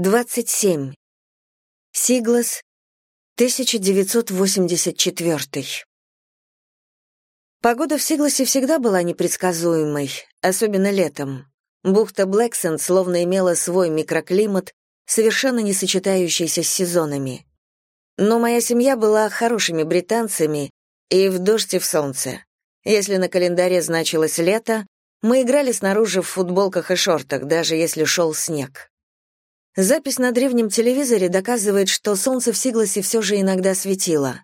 27. Сиглас, 1984. Погода в Сигласе всегда была непредсказуемой, особенно летом. Бухта Блэксенд словно имела свой микроклимат, совершенно не сочетающийся с сезонами. Но моя семья была хорошими британцами и в дождь и в солнце. Если на календаре значилось лето, мы играли снаружи в футболках и шортах, даже если шел снег. Запись на древнем телевизоре доказывает, что солнце в Сигласе все же иногда светило.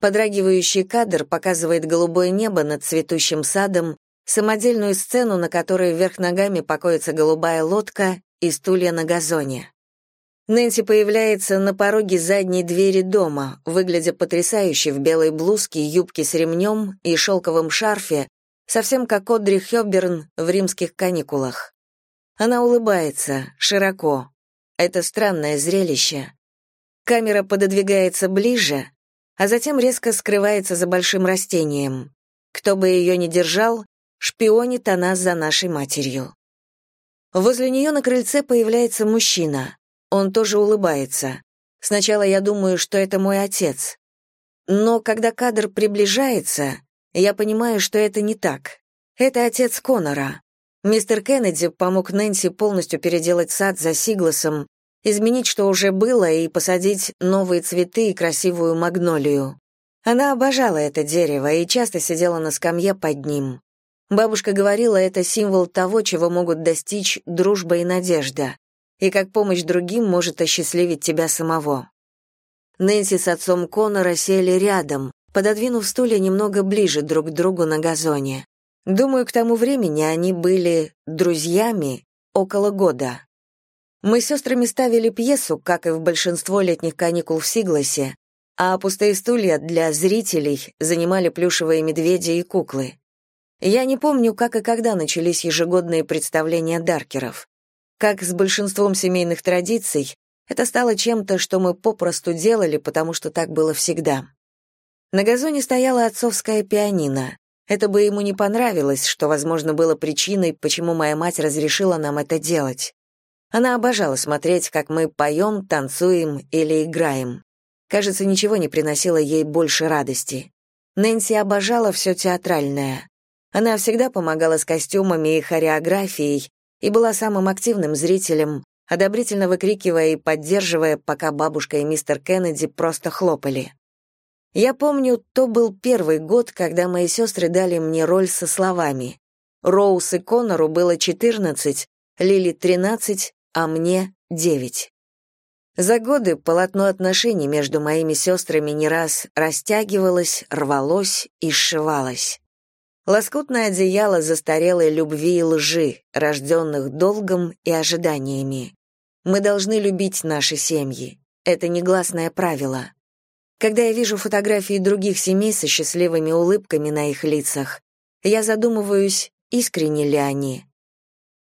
Подрагивающий кадр показывает голубое небо над цветущим садом, самодельную сцену, на которой вверх ногами покоится голубая лодка и стулья на газоне. Нэнси появляется на пороге задней двери дома, выглядя потрясающе в белой блузке, юбке с ремнем и шелковом шарфе, совсем как Одри Хёбберн в римских каникулах. Она улыбается, широко, это странное зрелище. Камера пододвигается ближе, а затем резко скрывается за большим растением. Кто бы ее ни держал, шпионит она за нашей матерью. Возле нее на крыльце появляется мужчина. Он тоже улыбается. Сначала я думаю, что это мой отец. Но когда кадр приближается, я понимаю, что это не так. Это отец Конора. Мистер Кеннеди помог Нэнси полностью переделать сад за Сигласом, изменить, что уже было, и посадить новые цветы и красивую магнолию. Она обожала это дерево и часто сидела на скамье под ним. Бабушка говорила, это символ того, чего могут достичь дружба и надежда, и как помощь другим может осчастливить тебя самого. Нэнси с отцом Конора сели рядом, пододвинув стулья немного ближе друг к другу на газоне. Думаю, к тому времени они были друзьями около года. Мы с сестрами ставили пьесу, как и в большинство летних каникул в Сигласе, а пустые стулья для зрителей занимали плюшевые медведи и куклы. Я не помню, как и когда начались ежегодные представления даркеров. Как с большинством семейных традиций, это стало чем-то, что мы попросту делали, потому что так было всегда. На газоне стояла отцовская пианино. Это бы ему не понравилось, что, возможно, было причиной, почему моя мать разрешила нам это делать. Она обожала смотреть, как мы поем, танцуем или играем. Кажется, ничего не приносило ей больше радости. Нэнси обожала все театральное. Она всегда помогала с костюмами и хореографией и была самым активным зрителем, одобрительно выкрикивая и поддерживая, пока бабушка и мистер Кеннеди просто хлопали. Я помню, то был первый год, когда мои сестры дали мне роль со словами. Роуз и Коннору было 14, Лили 13, а мне 9. За годы полотно отношений между моими сестрами не раз растягивалось, рвалось и сшивалось. Лоскутное одеяло застарелой любви и лжи, рожденных долгом и ожиданиями. Мы должны любить наши семьи. Это негласное правило. Когда я вижу фотографии других семей со счастливыми улыбками на их лицах, я задумываюсь, искренне ли они.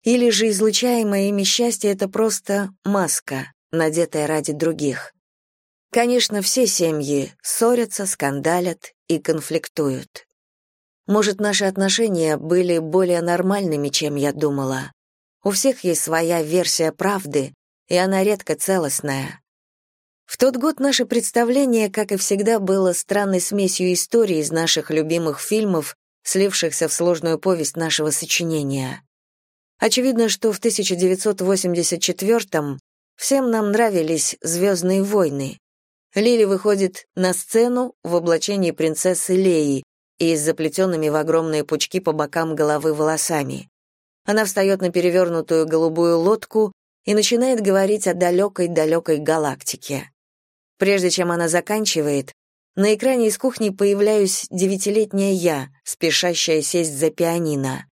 Или же излучаемое ими счастье — это просто маска, надетая ради других. Конечно, все семьи ссорятся, скандалят и конфликтуют. Может, наши отношения были более нормальными, чем я думала. У всех есть своя версия правды, и она редко целостная. В тот год наше представление, как и всегда, было странной смесью историй из наших любимых фильмов, слившихся в сложную повесть нашего сочинения. Очевидно, что в 1984-м всем нам нравились «Звездные войны». Лили выходит на сцену в облачении принцессы Леи и с заплетенными в огромные пучки по бокам головы волосами. Она встает на перевернутую голубую лодку и начинает говорить о далекой-далекой галактике. Прежде чем она заканчивает, на экране из кухни появляюсь девятилетняя я, спешащая сесть за пианино.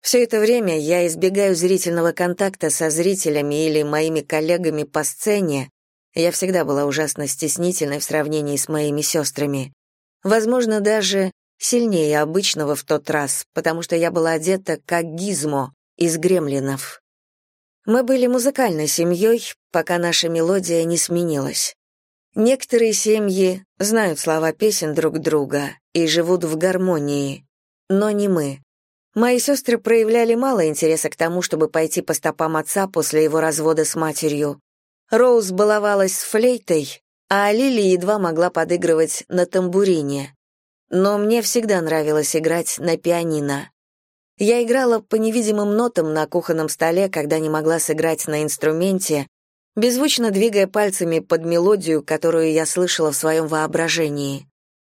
Все это время я избегаю зрительного контакта со зрителями или моими коллегами по сцене. Я всегда была ужасно стеснительной в сравнении с моими сестрами. Возможно, даже сильнее обычного в тот раз, потому что я была одета как гизмо из гремлинов. Мы были музыкальной семьей, пока наша мелодия не сменилась. Некоторые семьи знают слова песен друг друга и живут в гармонии, но не мы. Мои сестры проявляли мало интереса к тому, чтобы пойти по стопам отца после его развода с матерью, Роуз баловалась с флейтой, а Лили едва могла подыгрывать на тамбурине. Но мне всегда нравилось играть на пианино. Я играла по невидимым нотам на кухонном столе, когда не могла сыграть на инструменте, беззвучно двигая пальцами под мелодию, которую я слышала в своем воображении.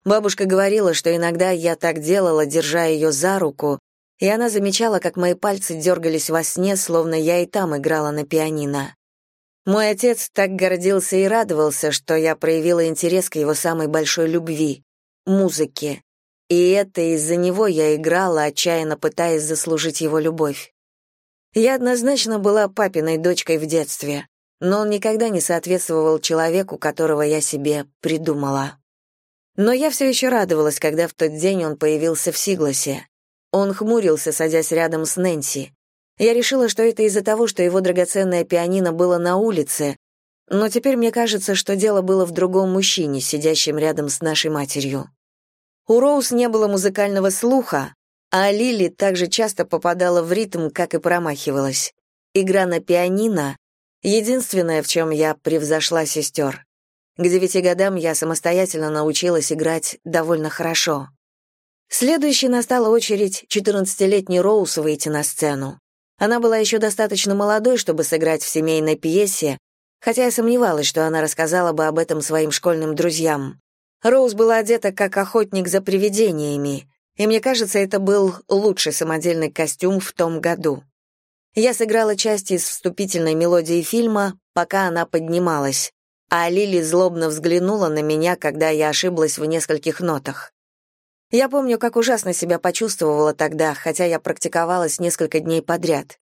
Бабушка говорила, что иногда я так делала, держа ее за руку, и она замечала, как мои пальцы дергались во сне, словно я и там играла на пианино. Мой отец так гордился и радовался, что я проявила интерес к его самой большой любви — музыке. И это из-за него я играла, отчаянно пытаясь заслужить его любовь. Я однозначно была папиной дочкой в детстве, но он никогда не соответствовал человеку, которого я себе придумала. Но я все еще радовалась, когда в тот день он появился в Сигласе. Он хмурился, садясь рядом с Нэнси. Я решила, что это из-за того, что его драгоценное пианино было на улице, но теперь мне кажется, что дело было в другом мужчине, сидящем рядом с нашей матерью. У Роуз не было музыкального слуха, а Лили также часто попадала в ритм, как и промахивалась. Игра на пианино — единственное, в чем я превзошла сестер. К девяти годам я самостоятельно научилась играть довольно хорошо. Следующей настала очередь 14-летней Роуз выйти на сцену. Она была еще достаточно молодой, чтобы сыграть в семейной пьесе, хотя я сомневалась, что она рассказала бы об этом своим школьным друзьям. Роуз была одета как охотник за привидениями, и мне кажется, это был лучший самодельный костюм в том году. Я сыграла часть из вступительной мелодии фильма, пока она поднималась, а Лили злобно взглянула на меня, когда я ошиблась в нескольких нотах. Я помню, как ужасно себя почувствовала тогда, хотя я практиковалась несколько дней подряд.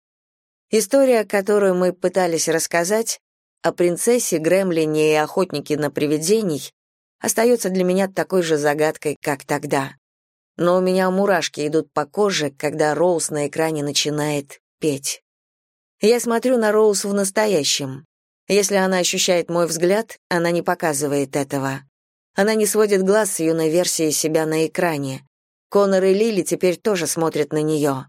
История, которую мы пытались рассказать, о принцессе, гремлине и охотнике на привидений, остается для меня такой же загадкой, как тогда. Но у меня мурашки идут по коже, когда Роуз на экране начинает петь. Я смотрю на Роуз в настоящем. Если она ощущает мой взгляд, она не показывает этого. Она не сводит глаз с юной версии себя на экране. Конор и Лили теперь тоже смотрят на нее.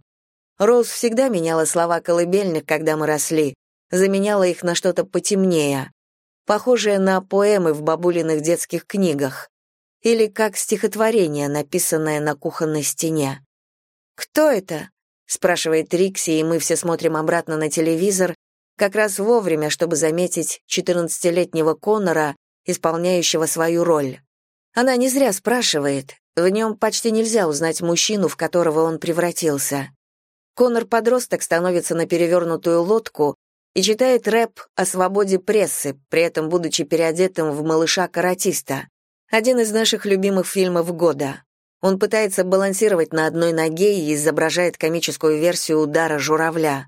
Роуз всегда меняла слова колыбельных, когда мы росли, заменяла их на что-то потемнее, похожее на поэмы в бабулиных детских книгах, или как стихотворение, написанное на кухонной стене. «Кто это?» — спрашивает Рикси, и мы все смотрим обратно на телевизор, как раз вовремя, чтобы заметить 14-летнего Конора, исполняющего свою роль. Она не зря спрашивает, в нем почти нельзя узнать мужчину, в которого он превратился. Конор-подросток становится на перевернутую лодку и читает рэп о свободе прессы, при этом будучи переодетым в малыша-каратиста. Один из наших любимых фильмов года. Он пытается балансировать на одной ноге и изображает комическую версию удара журавля.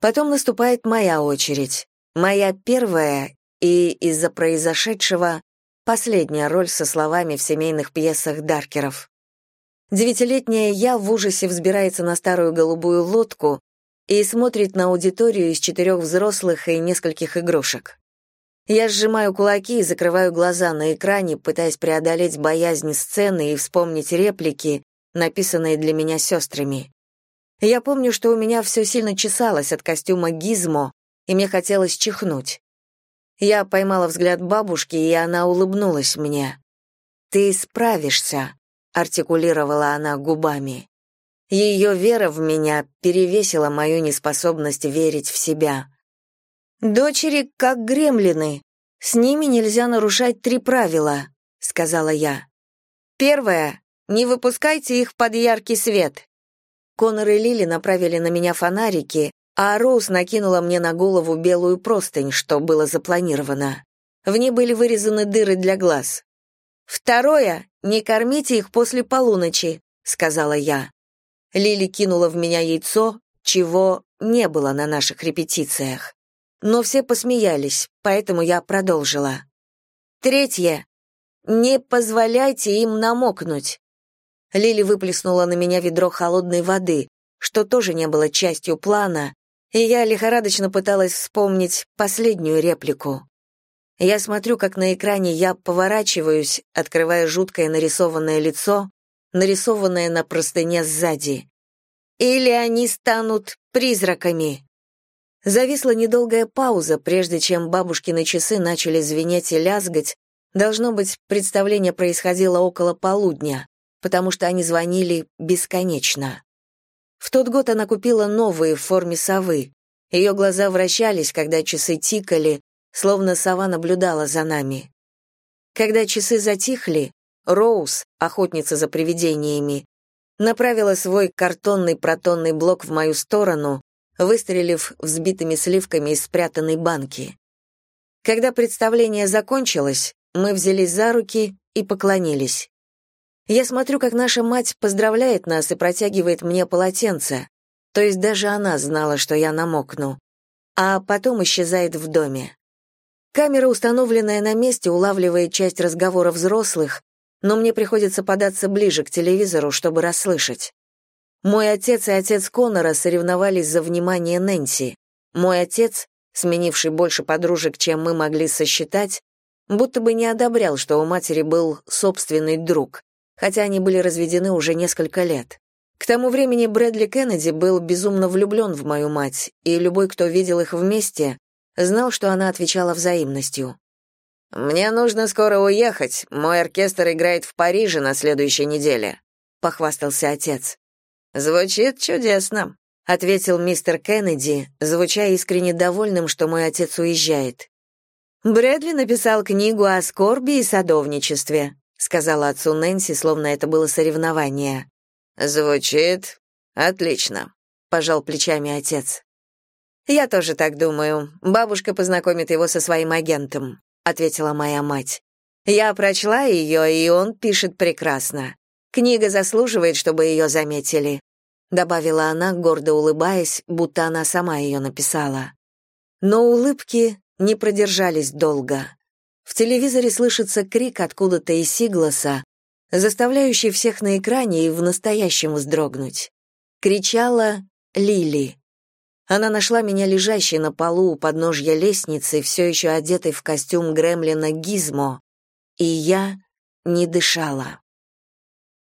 Потом наступает моя очередь. Моя первая и из-за произошедшего последняя роль со словами в семейных пьесах Даркеров. Девятилетняя я в ужасе взбирается на старую голубую лодку и смотрит на аудиторию из четырех взрослых и нескольких игрушек. Я сжимаю кулаки и закрываю глаза на экране, пытаясь преодолеть боязнь сцены и вспомнить реплики, написанные для меня сестрами. Я помню, что у меня все сильно чесалось от костюма Гизмо, и мне хотелось чихнуть. Я поймала взгляд бабушки, и она улыбнулась мне. «Ты справишься», — артикулировала она губами. Ее вера в меня перевесила мою неспособность верить в себя. «Дочери как гремлины. С ними нельзя нарушать три правила», — сказала я. «Первое. Не выпускайте их под яркий свет». Конор и Лили направили на меня фонарики, а Роуз накинула мне на голову белую простынь, что было запланировано. В ней были вырезаны дыры для глаз. «Второе, не кормите их после полуночи», — сказала я. Лили кинула в меня яйцо, чего не было на наших репетициях. Но все посмеялись, поэтому я продолжила. Третье. Не позволяйте им намокнуть. Лили выплеснула на меня ведро холодной воды, что тоже не было частью плана, и я лихорадочно пыталась вспомнить последнюю реплику. Я смотрю, как на экране я поворачиваюсь, открывая жуткое нарисованное лицо, нарисованное на простыне сзади. Или они станут призраками. Зависла недолгая пауза, прежде чем бабушкины часы начали звенеть и лязгать. Должно быть, представление происходило около полудня, потому что они звонили бесконечно. В тот год она купила новые в форме совы. Ее глаза вращались, когда часы тикали, словно сова наблюдала за нами. Когда часы затихли, Роуз, охотница за привидениями, направила свой картонный протонный блок в мою сторону, выстрелив взбитыми сливками из спрятанной банки. Когда представление закончилось, мы взялись за руки и поклонились. Я смотрю, как наша мать поздравляет нас и протягивает мне полотенце, то есть даже она знала, что я намокну, а потом исчезает в доме. Камера, установленная на месте, улавливает часть разговора взрослых, но мне приходится податься ближе к телевизору, чтобы расслышать. Мой отец и отец Конора соревновались за внимание Нэнси. Мой отец, сменивший больше подружек, чем мы могли сосчитать, будто бы не одобрял, что у матери был собственный друг, хотя они были разведены уже несколько лет. К тому времени Брэдли Кеннеди был безумно влюблен в мою мать, и любой, кто видел их вместе, знал, что она отвечала взаимностью. «Мне нужно скоро уехать. Мой оркестр играет в Париже на следующей неделе», — похвастался отец. «Звучит чудесно», — ответил мистер Кеннеди, звуча искренне довольным, что мой отец уезжает. «Брэдли написал книгу о скорби и садовничестве», — сказала отцу Нэнси, словно это было соревнование. «Звучит отлично», — пожал плечами отец. «Я тоже так думаю. Бабушка познакомит его со своим агентом», — ответила моя мать. «Я прочла ее, и он пишет прекрасно. Книга заслуживает, чтобы ее заметили», — добавила она, гордо улыбаясь, будто она сама ее написала. Но улыбки не продержались долго. В телевизоре слышится крик откуда-то из Сигласа, заставляющий всех на экране и в настоящем вздрогнуть. Кричала Лили. Она нашла меня лежащей на полу у подножья лестницы, все еще одетой в костюм гремлина Гизмо, и я не дышала.